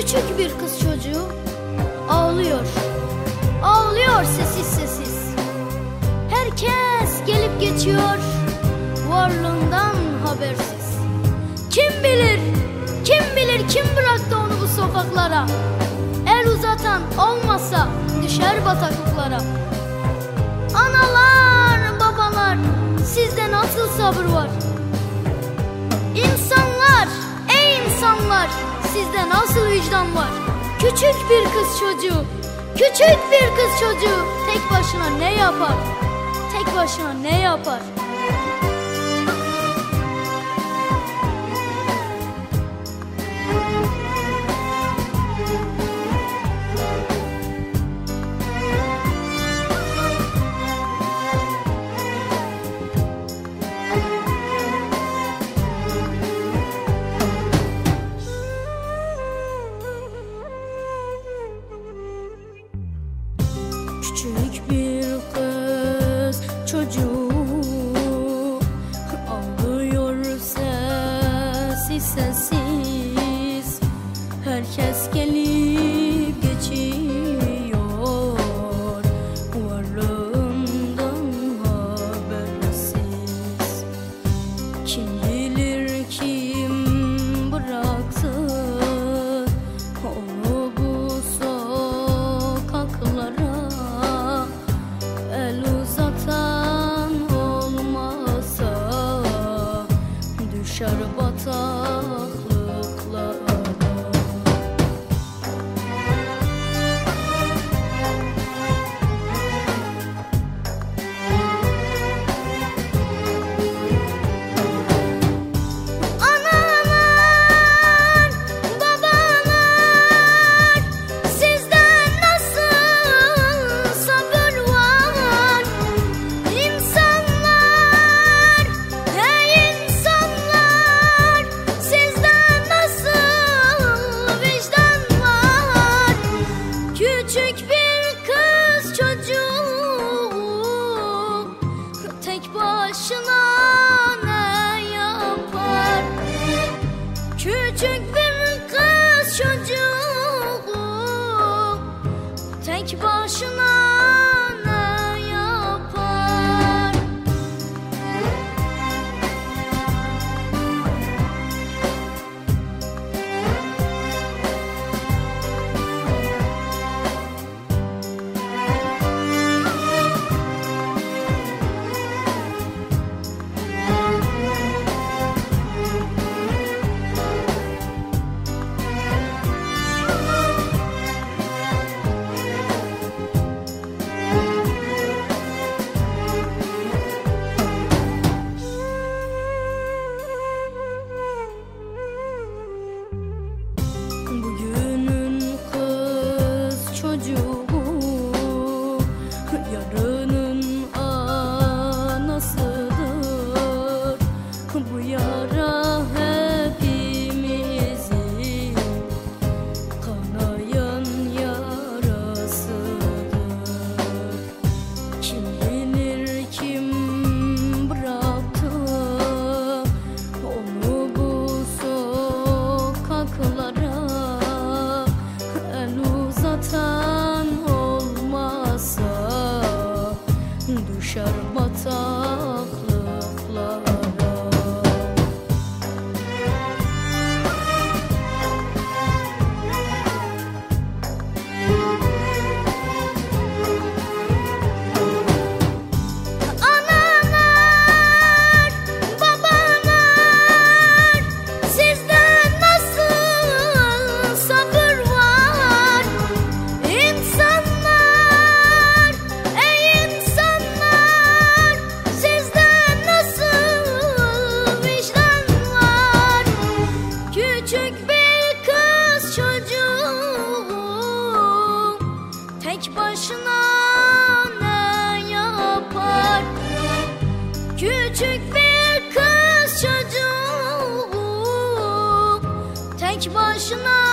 Küçük bir kız çocuğu ağlıyor. Ağlıyor sessiz sessiz. Herkes gelip geçiyor varlığından habersiz. Kim bilir, kim bilir kim bıraktı onu bu sokaklara? El uzatan olmasa düşer bataklıklara. Analar, babalar sizde nasıl sabır var? İnsanlar, ey insanlar sizde nasıl vicdan var? Küçük bir kız çocuğu, küçük bir kız çocuğu tek başına ne yapar? Tek başına ne yapar? Küçük bir kız çocuğu ağlıyor sessiz sessiz Düşer bataklıklara bir kız çocuğu Tek başına ne yapar? Küçük bir 什么